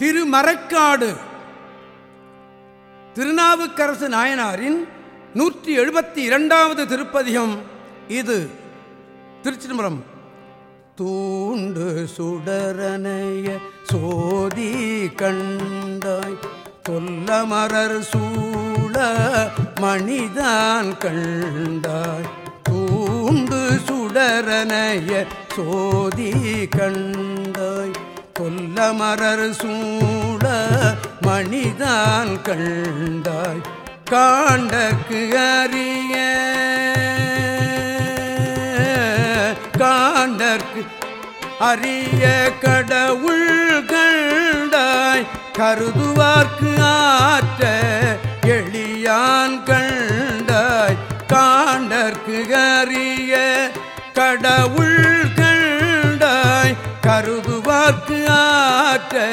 திருமறைக்காடு. திருநாவுக்கரசு நாயனாரின் நூற்றி எழுபத்தி இரண்டாவது திருப்பதிகம் இது. திருச்சிதம்பரம். தூண்டு சுடரனைய சோதி கண்டாய். தொல்லமரர் சூழ மணிதான் கண்டாய். தூண்டு சுடரனைய சோதி கண்டாய் கொல்லமரர் சூழ மணிதான் கண்டாய் காண்டக்கு அறிய. காண்டற்கு அரிய கடவுள் கண்டாய் கருதுவார்க்கு ஆற்ற எளியான் கண்டாய் காண்டற்கு அரிய கடவுள் கண்டாய் கருதுவார்க்கு ஆற்ற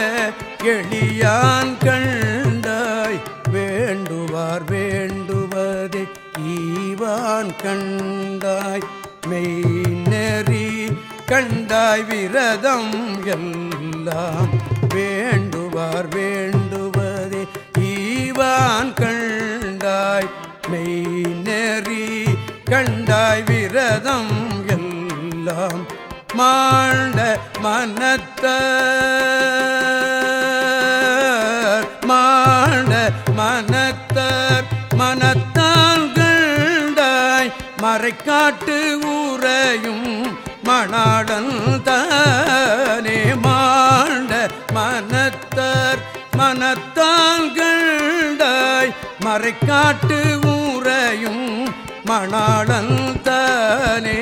எளியான் கண்டாய். வேண்டுவார் வேண்டுவதே ஈவான் கண்டாய். மெய் நெறி கண்டாய் விரதம் எல்லாம். வேண்டுவார் வேண்டுவதே ஈவான் கண் மாண்ட மனத்த மாண்ட மனத்தர் மனத்தால் கண்டாய் மறைக்காட்டு ஊரையும் மணாடன் தானே. மாண்ட மனத்தர் மனத்தால் கண்டாய் மறைக்காட்டு ஊரையும் மணாடன் தானே.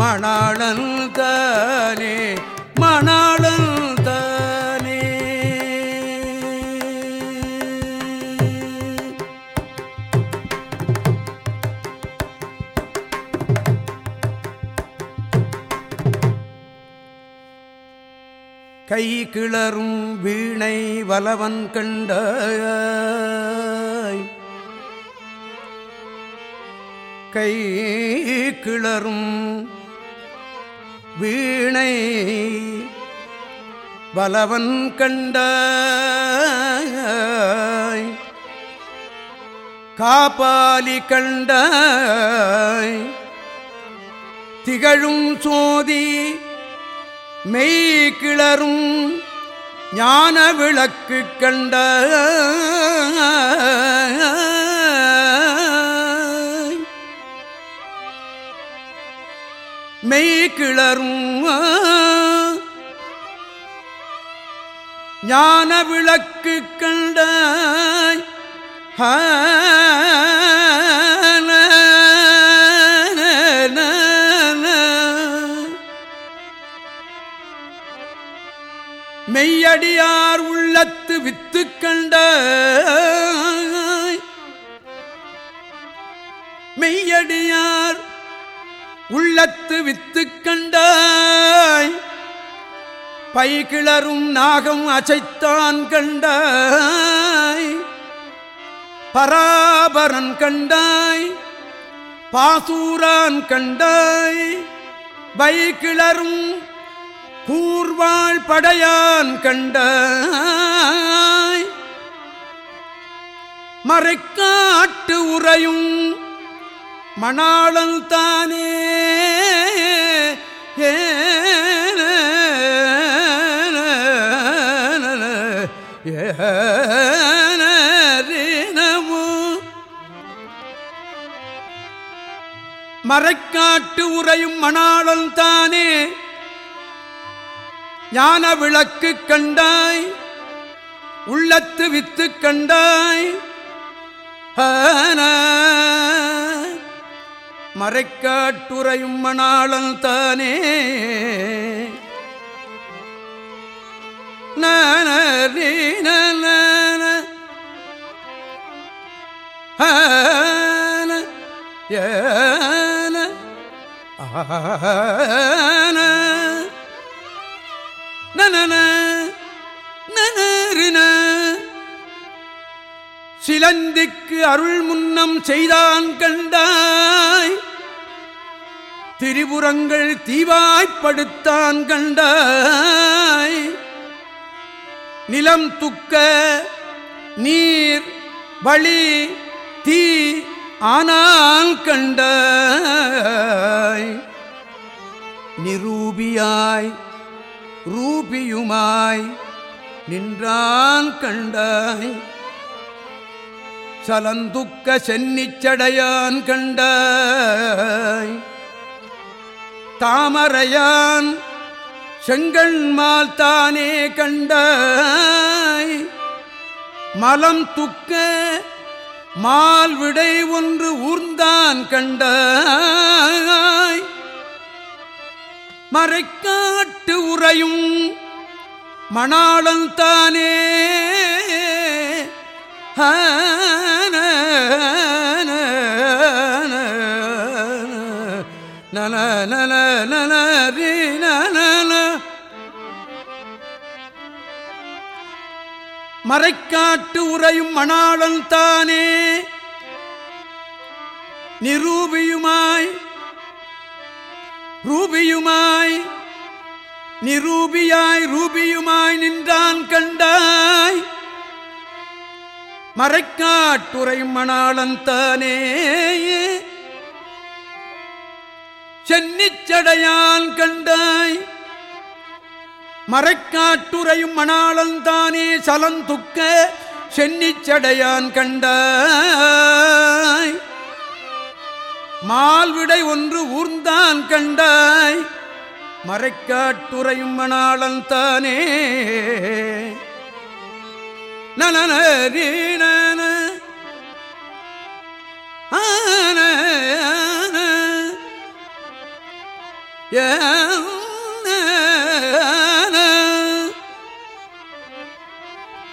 மணாளன் தானே மணாளன் தானே. கை கிளறும் வீணை வலவன் கண்டாய். கை கிளறும் வீணை பலவன் கண்ட காபாலி கண்ட திகழும் சோதி மெய் கிளறும் ஞான விளக்கு கண்ட மெய் கிளறும் ஞான விளக்கு கண்டாய். மெய்யடியார் உள்ளத்து வித்து கண்ட மெய்யடியார் உள்ளத்து வித்து கண்டாய். பைகிளரும் நாகம் அசைத்தான் கண்டாய். பராபரன் கண்டாய். பாசூரான் கண்டாய். வைகிளரும் கூர்வாள் படையான் கண்டாய். மறைக்காட்டு உறையும் மணாளன் தானே. ஏனமு மறைக்காட்டு உரையும் மணாளன் தானே. ஞான விளக்கு கண்டாய். உள்ளத்து வித்து கண்டாய். ஆன மறைக்காட்டுரையும் மணாளன் தானே. நான சிலந்திக்கு அருள் முன்னம் செய்தான் கண்டாய். திரிபுரங்கள் தீவாய்ப்படுத்தான் கண்டாய். நிலம் துக்க நீர் வழி தீ ஆனால் கண்டாய். நிரூபியாய் ரூபியுமாய் நின்றான் கண்டாய். சலந்துக்க சென்னிச்சடையான் கண்டாய். தாமரையான் செங்கண்மால் தானே கண்டாய். மலம் துக்க மால் விடை ஒன்று ஊர்ந்தான் கண்டாய். மறைக்காட்டு உறையும் மணாளன் தானே. நல நல நல ரீ நல மறைக்காட்டு உரையும் மணாளன் தானே. நிரூபியுமாய் ரூபியுமாய் நிரூபியாய் ரூபியுமாய் நின்றான் கண்டாய். மறைக்காட்டுரை மணாளன் தானே. சென்னிச்சடையான் கண்டாய். மறைக்காட்டுரையும் மணாளந்தானே சலந்துக்க சென்னிச்சடையான் கண்டாய். மால்விடை ஒன்று ஊர்ந்தான் கண்டாய். மறைக்காட்டுரையும் மணாளந்தானே. நலன ஆன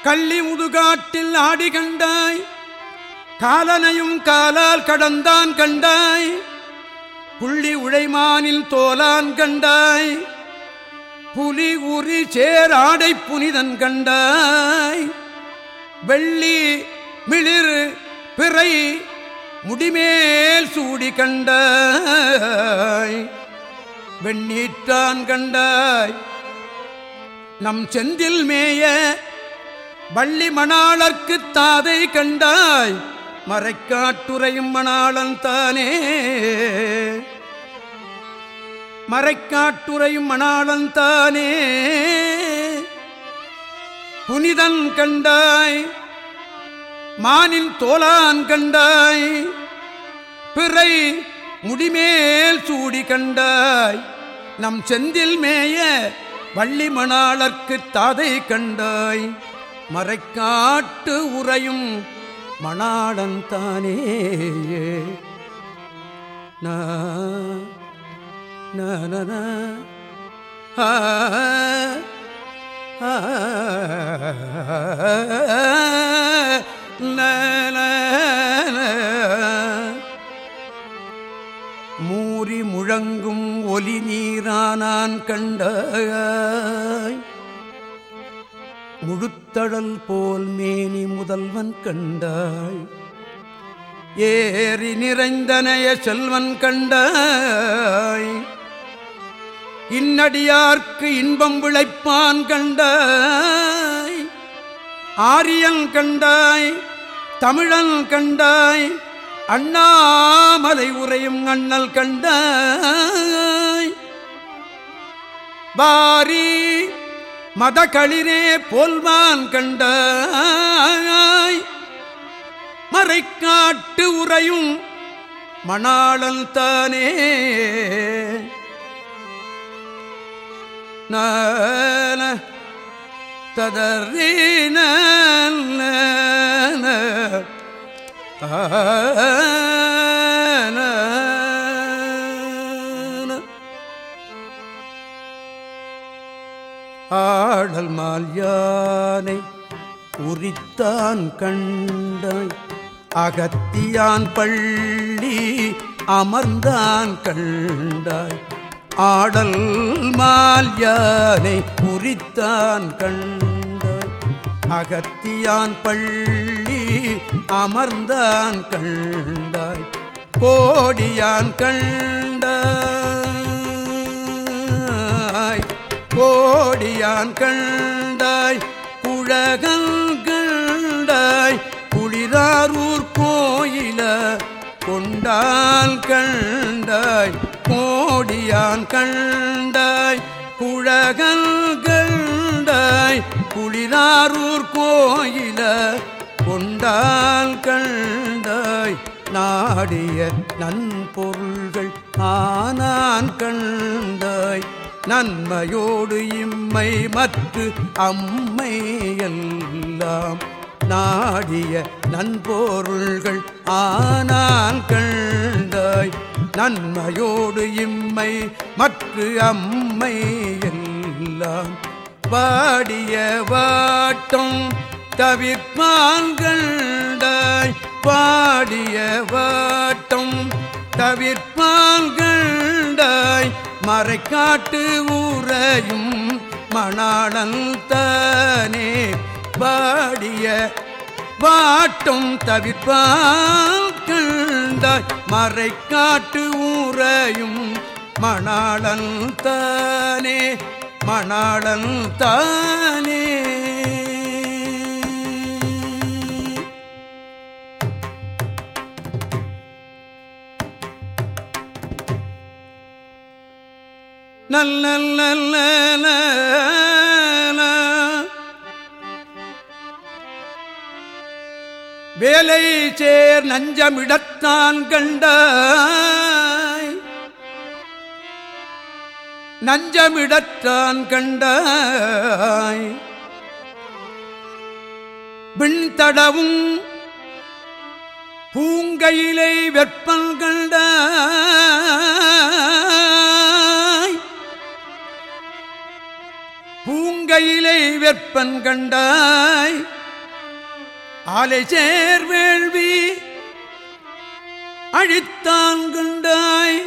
கள்ளி முதுகாட்டில் ஆடி கண்டாய் காலனையும் காலால் கடந்தான் கண்டாய் புள்ளி உழைமானில் தோலான் கண்டாய் புலி உரி சேர் ஆடை புனிதன் கண்டாய். வெள்ளி மிளிர் பிறை முடிமேல் சூடி கண்டாய். வெண்ணீற்றான் கண்டாய். நம் செந்தில் மேய வள்ளி மணாளர்க்கு தாதை கண்டாய். மறைக்காட்டுரையும் மணாளன் தானே. மறைக்காட்டுரையும் மணாளன் தானே. புனிதன் கண்டாய். மானின் தோலான் கண்டாய். பிறை முடிமேல் சூடி கண்டாய் நம் செந்தில் மேய வள்ளி மணாளர்க்கு தாதை கண்டாய் மறைக்காட்டு உறையும் மணாளன் தானே நன மூறி முழங்கும் ஒலி நீரானான் கண்டாய். முழுத்தழல் போல் மேனி முதல்வன் கண்டாய். ஏறி நிறைந்தனைய செல்வன் கண்டாய். இன்னடியார்க்கு இன்பம் விளைப்பான் கண்டாய். ஆரியன் கண்டாய் தமிழன் கண்டாய். அண்ணாமலை உரையும் அண்ணல் கண்டாய் பாரி மதகளிரே போல்வான் கண்டாய் மறைக்காட்டு உரையும் மணாளல் தானே. நான ததறீன ஆடல் மால் யானை உரித்தான் கண்டாய் அகத்தியான் பள்ளி அமர்ந்தான் கண்டாய். ஆடல் மால் யானை உரித்தான் கண்டாய் அகத்தியான் பள்ளி அமர்ந்தான் கண்டாய் கோடியான் கண்டாய் கோடியான் கண்டாய் குழகங்கண்டாய் குளிராரூர் கோயில கொண்டால் கண்டாய் கோடியான் கண்டாய் குழகங்கண்டாய் குளிராரூர் கோயில கொண்டால் கண்டாய் நாடிய நன்பொருள்கள் ஆனான் கண்டாய். நன்மையோடு இம்மை மற்று அம்மை எல்லாம் நாடிய நன்பொருள்கள் ஆனான் கண்டாய். நன்மையோடு இம்மை மற்ற அம்மை எல்லாம். வாடிய வாட்டம் தவிர்ப்பான்கண்டாய் பாடிய வாட்டம். தவிர்ப்பான்கண்டாய் மறைக்காட்டு ஊரையும் மணாளந்தானே பாடிய வாட்டம். தவிர்ப்பான்கண்டாய் மறைக்காட்டு ஊரையும் மணாளன் மணாளந்தானே. வேலை சேர் நஞ்சமிடத்தான் கண்டாய் நஞ்சமிடத்தான் கண்டாய் விண்தடவும் பூங்கையிலை வெப்பம் கண்டாய் பூங்கையிலை வெப்பன் கண்டாய். ஆலை சேர் வேள்வி அழித்தான் கண்டாய்.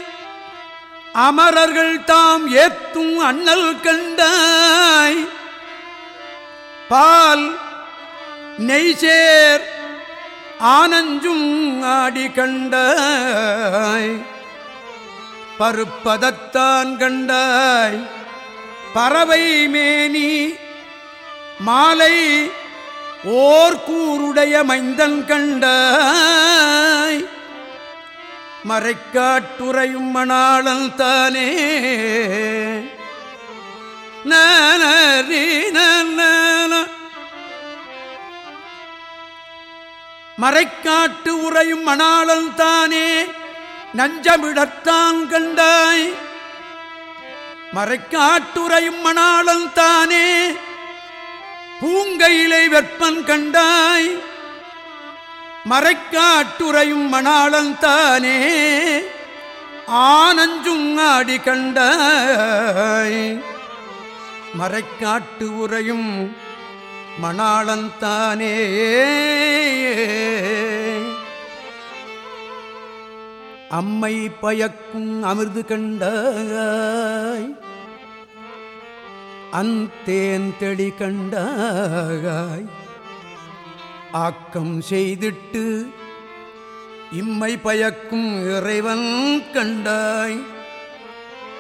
அமரர்கள் தாம் ஏத்தும் அண்ணல் கண்டாய். பால் நெய்சேர் ஆனஞ்சும் ஆடி கண்டாய். பருப்பதத்தான் கண்டாய். பறவை மேனி மாலை ஓர்கூருடைய மைந்தன் கண்டாய். மறைக்காட்டுரையும் மணாளன் தானே. மறைக்காட்டு உரையும் மணாளன் தானே. நஞ்சமிடத்தான் கண்டாய். மறைக்காட்டுரையும் மணாளன் தானே. பூங்கையிலை வெப்பன் கண்டாய். மறைக்காட்டுரையும் மணாளன் தானே. ஆனஞ்சும் ஆடி கண்டாய். மறைக்காட்டு உரையும் மணாளன் தானே. அம்மை பயக்கும் அமிர்து கண்டாய். அந்தேன் தெளி கண்டாய். ஆக்கம் செய்திட்டு இம்மை பயக்கும் இறைவன் கண்டாய்.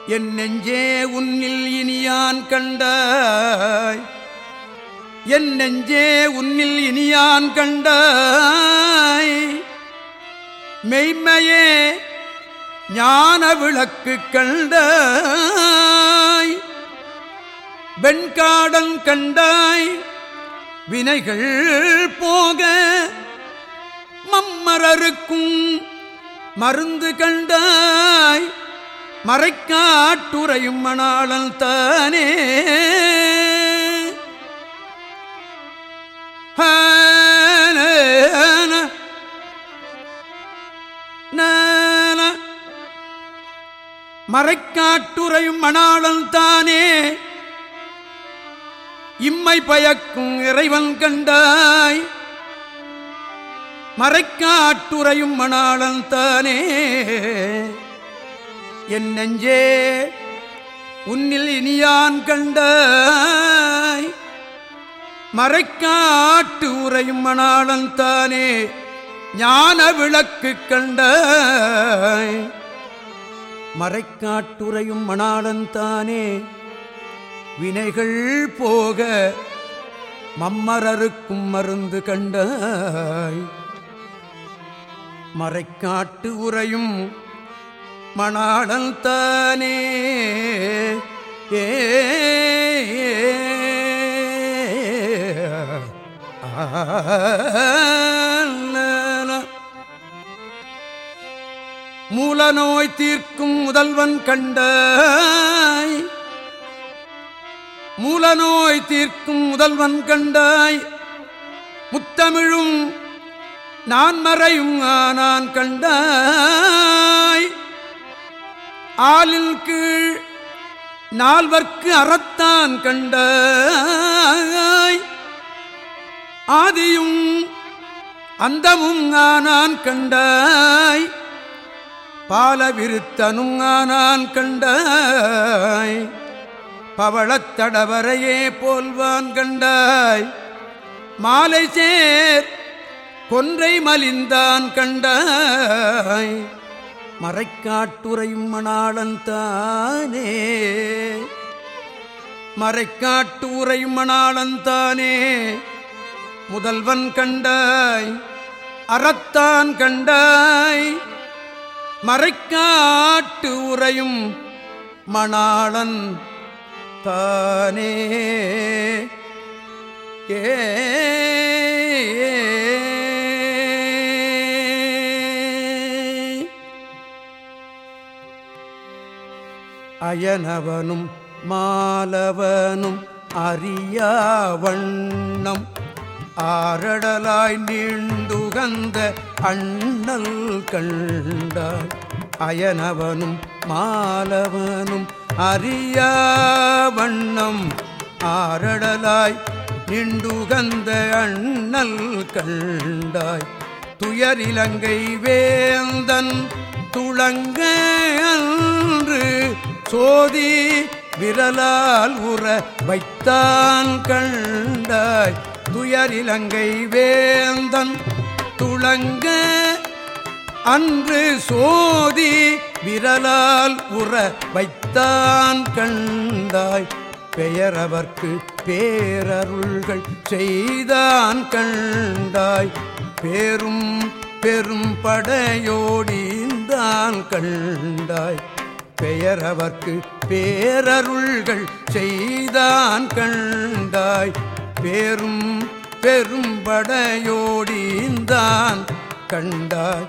என் நெஞ்சே உன்னில் இனியான் கண்டாய். என் நெஞ்சே உன்னில் இனியான் கண்டாய். மெய்மையே ஞான விளக்கு கண்டாய். வெண்காடன் கண்டாய். வினைகள் போக மம்மரருக்கும் மருந்து கண்டாய். மறைக்காட்டுரையும் மணாளன் தானே. மறைக்காட்டுரையும் மணாளன் தானே. இம்மை பயக்கும் இறைவன் கண்டாய். மறைக்காட்டுரையும் மணாளன் தானே. என் நெஞ்சே உன்னில் இனியான் கண்டாய். மறைக்காட்டு உரையும் மணாளன் தானே ஞான விளக்கு கண்டாய். மறைக்காட்டுரையும் மணாளந்தானே வினைகள் போக மம்மரருக்கும் மருந்து கண்டாய் மறைக்காட்டு உரையும் மணாளந்தானே ஏ ஆ மூல நோய் தீர்க்கும் முதல்வன் கண்டாய். மூல நோய் தீர்க்கும் முதல்வன் கண்டாய். முத்தமிழும் நான் மறையும் ஆனான் கண்டாய். ஆளில் கீழ் நால்வர்க்கு அறத்தான் கண்டாய். ஆதியும் அந்தமும் ஆனான் கண்டாய். பாலவிருத்தனும் ஆனான் கண்டாய். பவளத்தடவரையே போல்வான் கண்டாய். மாலை சேர் கொன்றை மலிந்தான் கண்டாய். மறைக்காட்டுரையும் மணாளன் தானே. மறைக்காட்டு உரையும் மணாளன் தானே. முதல்வன் கண்டாய் அறத்தான் கண்டாய். மறைக்காட்டு உரையும் மணாளன் தானே. ஏ அயனவனும் மாலவனும் அறியா வண்ணம் ஆரடலாய் நீண்டுகந்த அண்ணல் கண்டாய் அயனவனும் மாலவனும் அறியாவண்ணம் ஆரடலாய் நிண்டுகந்த அண்ணல் கண்டாய். துயரிலங்கை வேந்தன் துளங்க அன்று சோதி விரலால் உற வைத்தான் கண்டாய். துயரிலங்கை வேந்தன் துளங்க அன்று சோதி விரலால் உற வைத்தான் கண்டாய். பெயரவர்க்கு பேரருள்கள் செய்தான் கண்டாய். பேரும் பெரும் படையோடிந்தான் கண்டாய். பெயரவர்க்கு பேரருள்கள் செய்தான் கண்டாய். பேரும் பெரும்படையோடிந்தான். கண்டாய்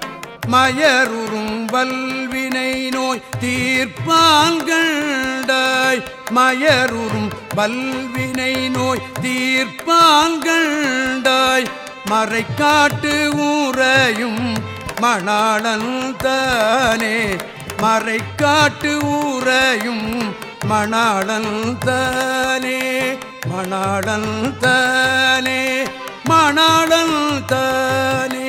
மயருறும் வல்வினை நோய் தீர்ப்பாங்கண்டாய் மயருறும் வல்வினை நோய் தீர்ப்பாங்கண்டாய் மறைக்காட்டு ஊரையும் மணாளன் தானே. மறைக்காட்டு ஊரையும் மணாளன் தானே. மணாளன் தானே மணாளன் தானே.